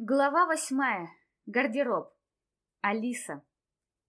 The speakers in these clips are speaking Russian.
Глава восьмая. Гардероб. Алиса.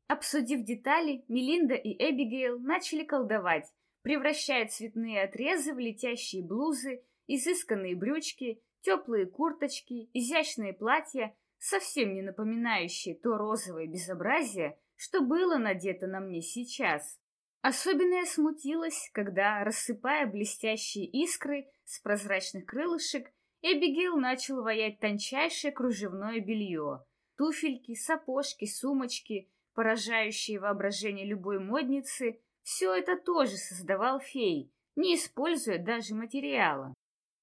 Обсудив детали, Мелинда и Эбигейл начали колдовать, превращая цветные отрезы в летящие блузы, изысканные брючки, теплые курточки, изящные платья, совсем не напоминающие то розовое безобразие, что было надето на мне сейчас. Особенно я смутилась, когда, рассыпая блестящие искры с прозрачных крылышек, Эбигейл начал воять тончайшее кружевное белье. Туфельки, сапожки, сумочки, поражающие воображение любой модницы, все это тоже создавал фей, не используя даже материала.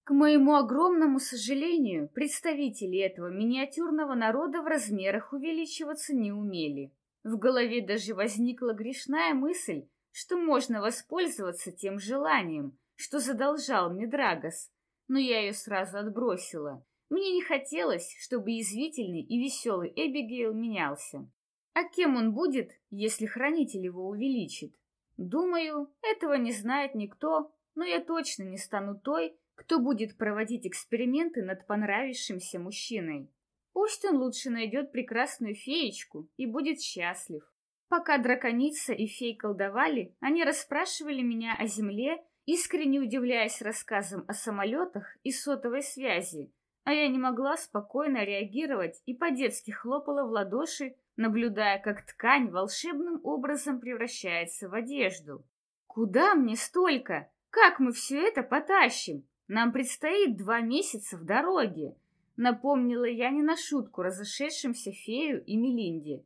К моему огромному сожалению, представители этого миниатюрного народа в размерах увеличиваться не умели. В голове даже возникла грешная мысль, что можно воспользоваться тем желанием, что задолжал мне Драгос, но я ее сразу отбросила. Мне не хотелось, чтобы язвительный и веселый Эбигейл менялся. А кем он будет, если хранитель его увеличит? Думаю, этого не знает никто, но я точно не стану той, кто будет проводить эксперименты над понравившимся мужчиной. Пусть он лучше найдет прекрасную феечку и будет счастлив. Пока драконица и фей колдовали, они расспрашивали меня о земле искренне удивляясь рассказам о самолетах и сотовой связи, а я не могла спокойно реагировать и по-детски хлопала в ладоши, наблюдая, как ткань волшебным образом превращается в одежду. «Куда мне столько? Как мы все это потащим? Нам предстоит два месяца в дороге», — напомнила я не на шутку разошедшимся фею и Мелинде.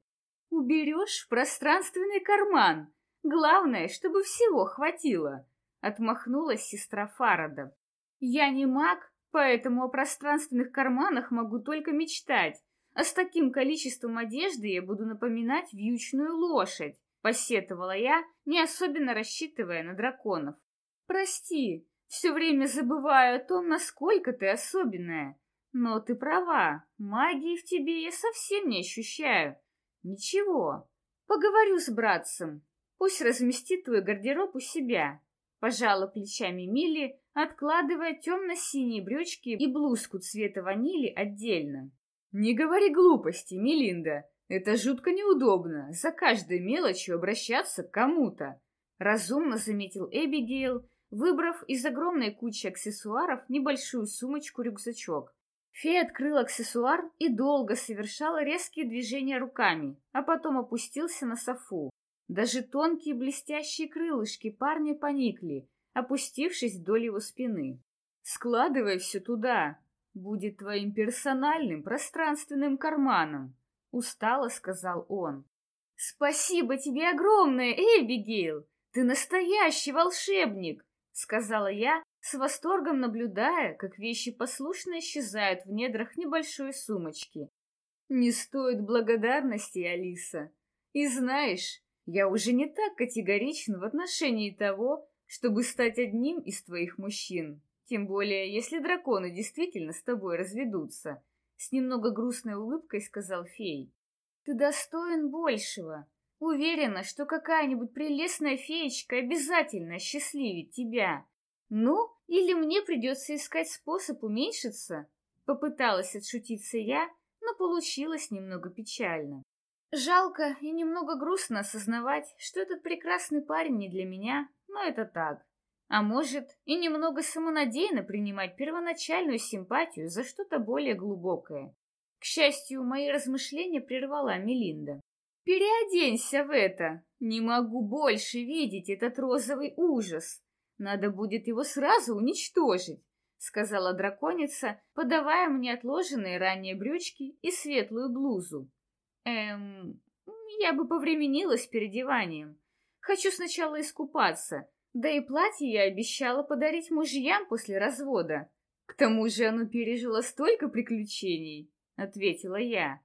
«Уберешь в пространственный карман. Главное, чтобы всего хватило», Отмахнулась сестра Фарада. Я не маг, поэтому о пространственных карманах могу только мечтать. А с таким количеством одежды я буду напоминать вьючную лошадь, посетовала я, не особенно рассчитывая на драконов. Прости, все время забываю о том, насколько ты особенная. Но ты права, магии в тебе я совсем не ощущаю. Ничего, поговорю с братцем. Пусть разместит твой гардероб у себя. Пожала плечами Милли, откладывая темно-синие брючки и блузку цвета ванили отдельно. «Не говори глупости, Мелинда. Это жутко неудобно, за каждой мелочью обращаться к кому-то», — разумно заметил Эбигейл, выбрав из огромной кучи аксессуаров небольшую сумочку-рюкзачок. Фея открыл аксессуар и долго совершала резкие движения руками, а потом опустился на софу. Даже тонкие блестящие крылышки парня поникли, опустившись вдоль его спины. «Складывай все туда, будет твоим персональным пространственным карманом», — устало сказал он. «Спасибо тебе огромное, Эбигейл! Ты настоящий волшебник!» — сказала я, с восторгом наблюдая, как вещи послушно исчезают в недрах небольшой сумочки. «Не стоит благодарности, Алиса. И знаешь, я уже не так категорична в отношении того, чтобы стать одним из твоих мужчин. Тем более, если драконы действительно с тобой разведутся. С немного грустной улыбкой сказал фей. Ты достоин большего. Уверена, что какая-нибудь прелестная феечка обязательно счастливит тебя. Ну, или мне придется искать способ уменьшиться? Попыталась отшутиться я, но получилось немного печально. Жалко и немного грустно осознавать, что этот прекрасный парень не для меня, но это так. А может, и немного самонадеянно принимать первоначальную симпатию за что-то более глубокое. К счастью, мои размышления прервала Мелинда. «Переоденься в это! Не могу больше видеть этот розовый ужас! Надо будет его сразу уничтожить!» — сказала драконица, подавая мне отложенные ранее брючки и светлую блузу. Эм, я бы повременила с переодеванием. Хочу сначала искупаться, да и платье я обещала подарить мужьям после развода. К тому же оно пережило столько приключений, ответила я.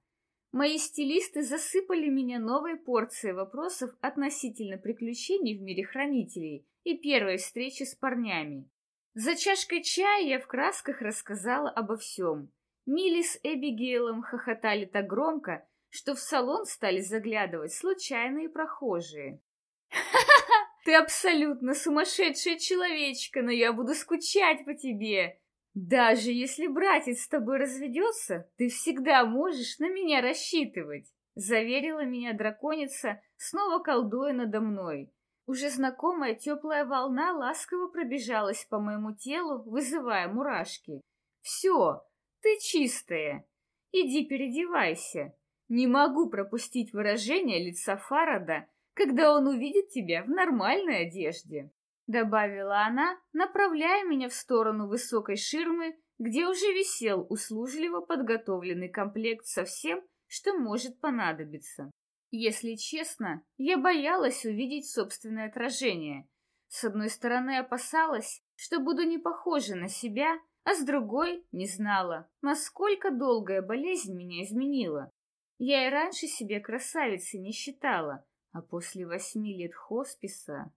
Мои стилисты засыпали меня новой порцией вопросов относительно приключений в мире хранителей и первой встречи с парнями. За чашкой чая я в красках рассказала обо всем. Милли с Эбигейлом хохотали так громко, что в салон стали заглядывать случайные прохожие. «Ха-ха-ха! Ты абсолютно сумасшедшая человечка, но я буду скучать по тебе!» Даже если братец с тобой разведется, ты всегда можешь на меня рассчитывать, заверила меня драконица, снова колдуя надо мной. Уже знакомая теплая волна ласково пробежалась по моему телу, вызывая мурашки. Все, ты чистая. Иди переодевайся. Не могу пропустить выражение лица Фарада, когда он увидит тебя в нормальной одежде добавила она, направляя меня в сторону высокой ширмы, где уже висел услужливо подготовленный комплект со всем, что может понадобиться. Если честно, я боялась увидеть собственное отражение. С одной стороны, опасалась, что буду не похожа на себя, а с другой не знала, насколько долгая болезнь меня изменила. Я и раньше себя красавицей не считала, а после восьми лет хосписа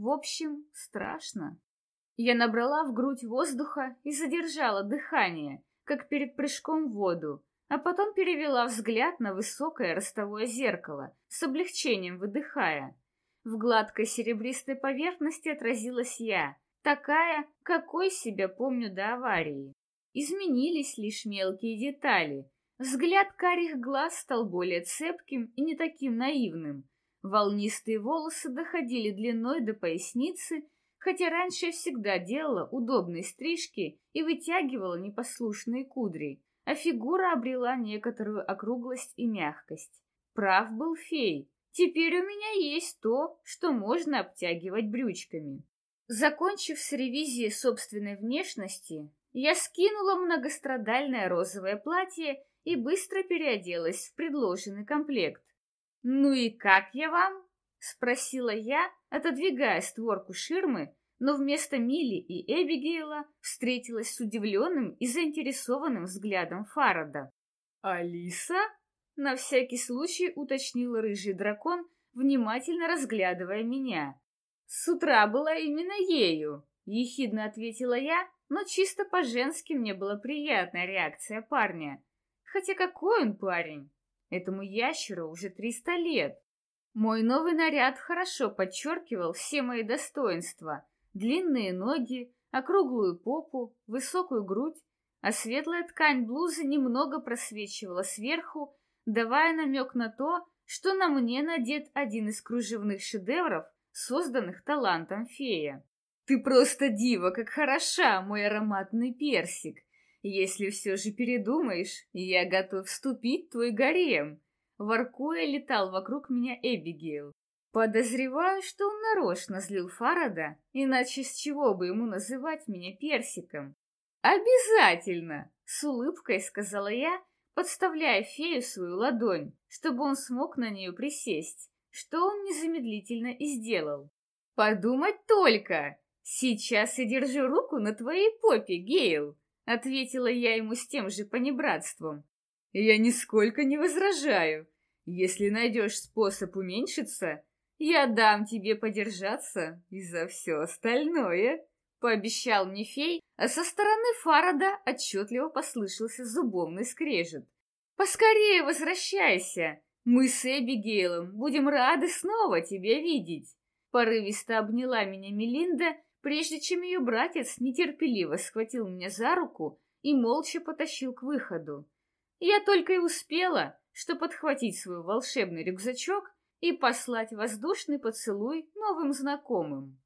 в общем, страшно. Я набрала в грудь воздуха и задержала дыхание, как перед прыжком в воду, а потом перевела взгляд на высокое ростовое зеркало, с облегчением выдыхая. В гладкой серебристой поверхности отразилась я, такая, какой себя помню до аварии. Изменились лишь мелкие детали. Взгляд карих глаз стал более цепким и не таким наивным, Волнистые волосы доходили длиной до поясницы, хотя раньше я всегда делала удобные стрижки и вытягивала непослушные кудри, а фигура обрела некоторую округлость и мягкость. Прав был фей. Теперь у меня есть то, что можно обтягивать брючками. Закончив с ревизией собственной внешности, я скинула многострадальное розовое платье и быстро переоделась в предложенный комплект. «Ну и как я вам?» — спросила я, отодвигая створку ширмы, но вместо Мили и Эбигейла встретилась с удивленным и заинтересованным взглядом Фарада. «Алиса?» — на всякий случай уточнил рыжий дракон, внимательно разглядывая меня. «С утра была именно ею», — ехидно ответила я, но чисто по-женски мне была приятная реакция парня. Хотя какой он парень? Этому ящеру уже триста лет. Мой новый наряд хорошо подчеркивал все мои достоинства. Длинные ноги, округлую попу, высокую грудь, а светлая ткань блузы немного просвечивала сверху, давая намек на то, что на мне надет один из кружевных шедевров, созданных талантом фея. «Ты просто дива, как хороша, мой ароматный персик!» Если все же передумаешь, я готов вступить в твой гарем. Воркуя летал вокруг меня Эбигейл. Подозреваю, что он нарочно злил Фарада, иначе с чего бы ему называть меня персиком? Обязательно! С улыбкой сказала я, подставляя фею свою ладонь, чтобы он смог на нее присесть, что он незамедлительно и сделал. Подумать только! Сейчас я держу руку на твоей попе, Гейл. Ответила я ему с тем же понебратством. Я нисколько не возражаю. Если найдешь способ уменьшиться, я дам тебе подержаться и за все остальное. Пообещал мне фей, а со стороны Фарада отчетливо послышался зубовный скрежет. «Поскорее возвращайся! Мы с Эбигейлом будем рады снова тебя видеть!» Порывисто обняла меня Мелинда прежде чем ее братец нетерпеливо схватил меня за руку и молча потащил к выходу. Я только и успела, что подхватить свой волшебный рюкзачок и послать воздушный поцелуй новым знакомым.